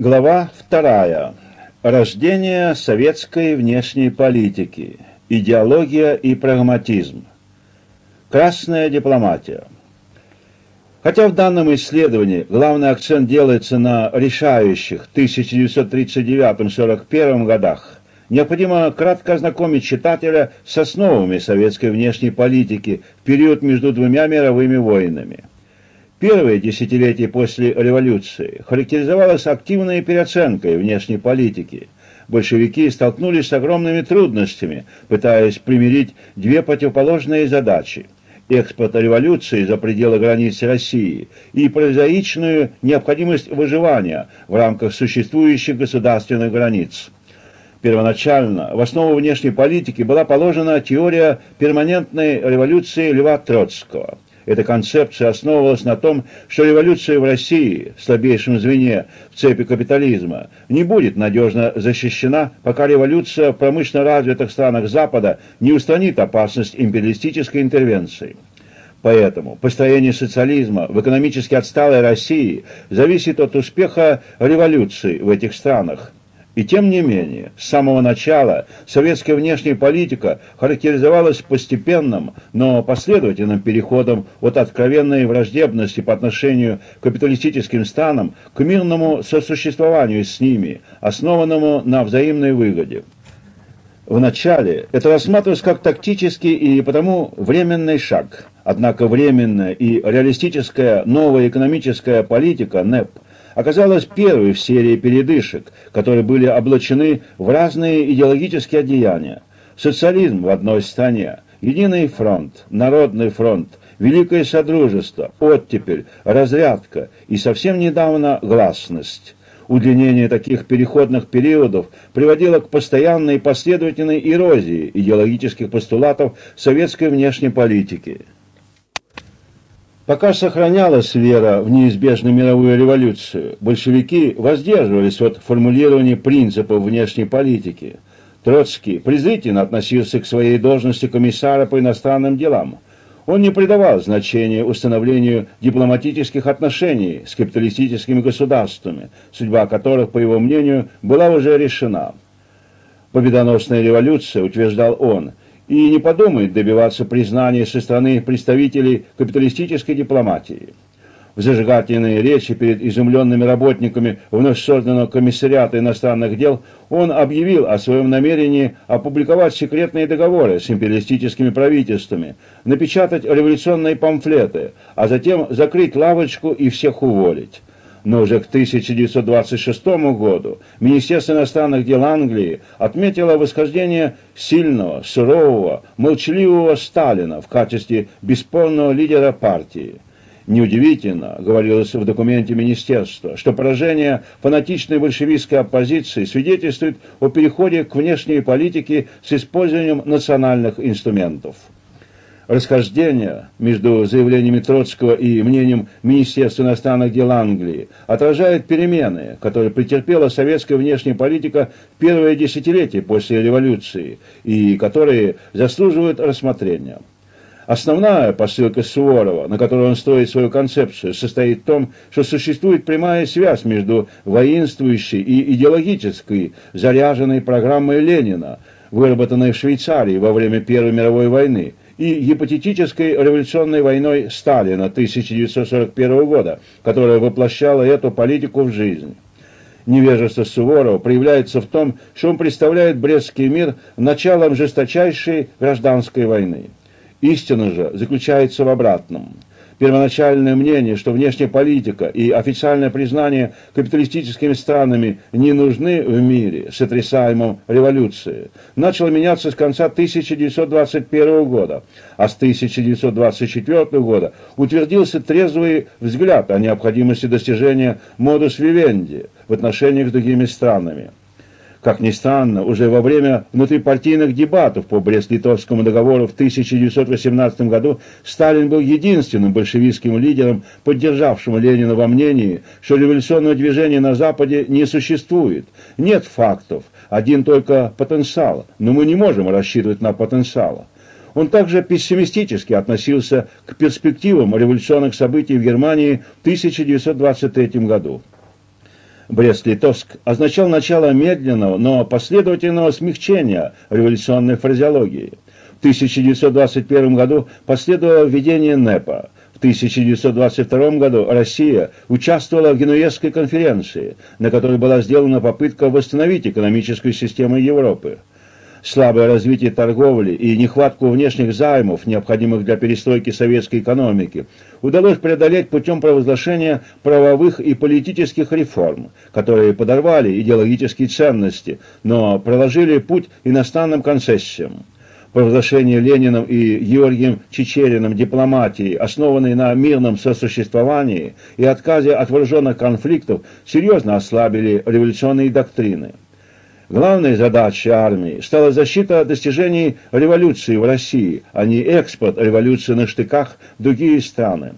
Глава вторая. Рождение советской внешней политики. Идеология и прагматизм. Красная дипломатия. Хотя в данном исследовании главный акцент делается на решающих 1939-41 годах, необходимо кратко ознакомить читателя с основами советской внешней политики в период между двумя мировыми войнами – Первое десятилетие после революции характеризовалось активной переоценкой внешней политики. Большевики столкнулись с огромными трудностями, пытаясь примирить две противоположные задачи – экспорт революции за пределы границ России и прозаичную необходимость выживания в рамках существующих государственных границ. Первоначально в основу внешней политики была положена теория перманентной революции Льва Троцкого – эта концепция основывалась на том, что революция в России, слабейшем звене в цепи капитализма, не будет надежно защищена, пока революция в промышленно развитых странах Запада не устранит опасность империалистической интервенции. Поэтому построение социализма в экономически отсталой России зависит от успеха революции в этих странах, и тем не менее, с самого начала советская внешняя политика характеризовалась постепенным, но последовательным переходом от откровенной враждебности по отношению к капиталистическим странам к мирному сосуществованию с ними, основанному на взаимной выгоде. Вначале это рассматривалось как тактический и потому временный шаг. Однако временная и реалистическая новая экономическая политика НЭП – оказалась первой в серии передышек, которые были облачены в разные идеологические одеяния. Социализм в одной стране, Единый фронт, Народный фронт, Великое Содружество, оттепель, разрядка и совсем недавно гласность. Удлинение таких переходных периодов приводило к постоянной и последовательной эрозии идеологических постулатов советской внешней политики. Пока сохранялась вера в неизбежную мировую революцию, большевики воздерживались от формулирования принципов внешней политики. Троцкий презрительно относился к своей должности комиссара по иностранным делам. Он не придавал значения установлению дипломатических отношений с капиталистическими государствами, судьба которых, по его мнению, была уже решена. Победоносная революция, утверждал он, и не подумает добиваться признания со стороны представителей капиталистической дипломатии. В зажигательной речи перед изумленными работниками вновь созданного комиссариата иностранных дел он объявил о своем намерении опубликовать секретные договоры с империалистическими правительствами, напечатать революционные памфлеты, а затем закрыть лавочку и всех уволить но уже к 1926 году Министерство иностранных дел Англии отметило восхождение сильного, сурового, молчаливого Сталина в качестве бесспорного лидера партии. Неудивительно, говорилось в документе министерства, что поражение фанатичной большевистской оппозиции свидетельствует о переходе к внешней политике с использованием национальных инструментов расхождения между заявлениями Троцкого и мнением Министерства иностранных дел Англии отражает перемены, которые претерпела советская внешняя политика в первое десятилетие после революции и которые заслуживают рассмотрения. Основная посылка Суворова, на которой он строит свою концепцию, состоит в том, что существует прямая связь между воинствующей и идеологической заряженной программой Ленина, выработанной в Швейцарии во время Первой мировой войны, и гипотетической революционной войной Сталина 1941 года, которая воплощала эту политику в жизнь. Невежество Суворова проявляется в том, что он представляет Брестский мир началом жесточайшей гражданской войны. Истина же заключается в обратном – Первоначальное мнение, что внешняя политика и официальное признание капиталистическими странами не нужны в мире, сотрясаемом революцией, начало меняться с конца 1921 года, а с 1924 года утвердился трезвый взгляд о необходимости достижения модус вивенди в отношениях с другими странами. Как ни странно, уже во время внутрипартийных дебатов по Брест-Литовскому договору в 1918 году Сталин был единственным большевистским лидером, поддержавшим Ленина во мнении, что революционного движения на Западе не существует. Нет фактов, один только потенциал, но мы не можем рассчитывать на потенциал. Он также пессимистически относился к перспективам революционных событий в Германии в 1923 году. Брест-Литовск означал начало медленного, но последовательного смягчения революционной фразеологии. В 1921 году последовало введение НЭПа. В 1922 году Россия участвовала в Генуэзской конференции, на которой была сделана попытка восстановить экономическую систему Европы слабое развитие торговли и нехватку внешних займов, необходимых для перестройки советской экономики, удалось преодолеть путем провозглашения правовых и политических реформ, которые подорвали идеологические ценности, но проложили путь иностранным концессиям. Провозглашение Лениным и Георгием Чечериным дипломатии, основанной на мирном сосуществовании и отказе от вооруженных конфликтов, серьезно ослабили революционные доктрины. Главной задачей армии стала защита достижений революции в России, а не экспорт революции на штыках в другие страны.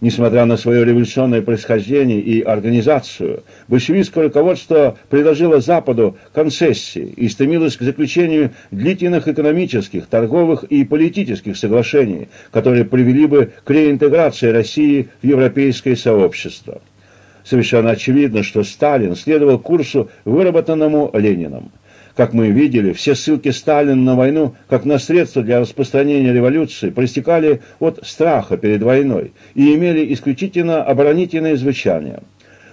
Несмотря на свое революционное происхождение и организацию, большевистское руководство предложило Западу концессии и стремилось к заключению длительных экономических, торговых и политических соглашений, которые привели бы к реинтеграции России в европейское сообщество совершенно очевидно, что Сталин следовал курсу, выработанному Лениным. Как мы видели, все ссылки Сталина на войну, как на средство для распространения революции, проистекали от страха перед войной и имели исключительно оборонительное звучание.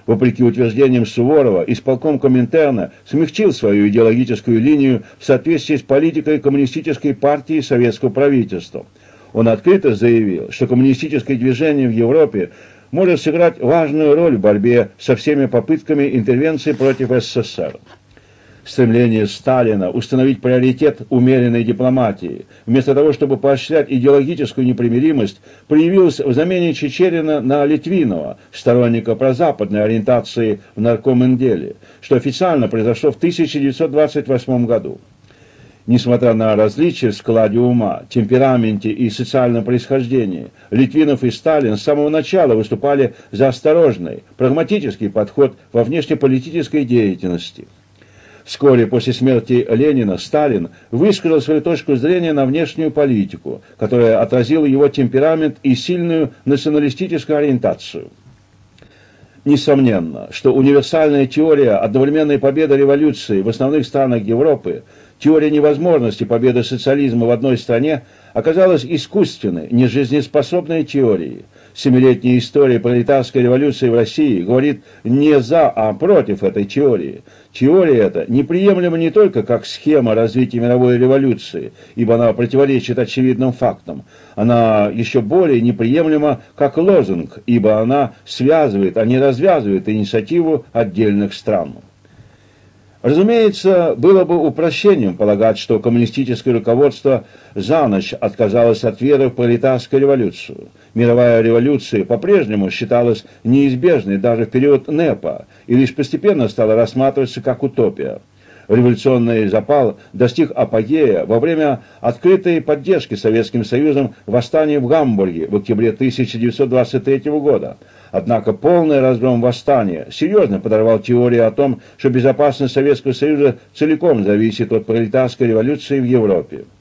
Вопреки утверждениям Суворова, исполком Коминтерна смягчил свою идеологическую линию в соответствии с политикой коммунистической партии и советского правительства. Он открыто заявил, что коммунистическое движение в Европе может сыграть важную роль в борьбе со всеми попытками интервенции против СССР. Стремление Сталина установить приоритет умеренной дипломатии, вместо того, чтобы поощрять идеологическую непримиримость, проявилось в замене Чечерина на Литвинова, сторонника прозападной ориентации в наркоминделе, что официально произошло в 1928 году. Несмотря на различия в складе ума, темпераменте и социальном происхождении, Литвинов и Сталин с самого начала выступали за осторожный, прагматический подход во внешнеполитической деятельности. Вскоре после смерти Ленина Сталин высказал свою точку зрения на внешнюю политику, которая отразила его темперамент и сильную националистическую ориентацию. Несомненно, что универсальная теория одновременной победы революции в основных странах Европы Теория невозможности победы социализма в одной стране оказалась искусственной, нежизнеспособной теорией. Семилетняя история пролетарской революции в России говорит не за, а против этой теории. Теория эта неприемлема не только как схема развития мировой революции, ибо она противоречит очевидным фактам. Она еще более неприемлема как лозунг, ибо она связывает, а не развязывает инициативу отдельных стран. Разумеется, было бы упрощением полагать, что коммунистическое руководство за ночь отказалось от веры в пролетарскую революцию. Мировая революция по-прежнему считалась неизбежной даже в период НЭПа и лишь постепенно стала рассматриваться как утопия. Революционный запал достиг апогея во время открытой поддержки Советским Союзом восстания в Гамбурге в октябре 1923 года – Однако полный разгром восстания серьезно подорвал теорию о том, что безопасность Советского Союза целиком зависит от пролетарской революции в Европе.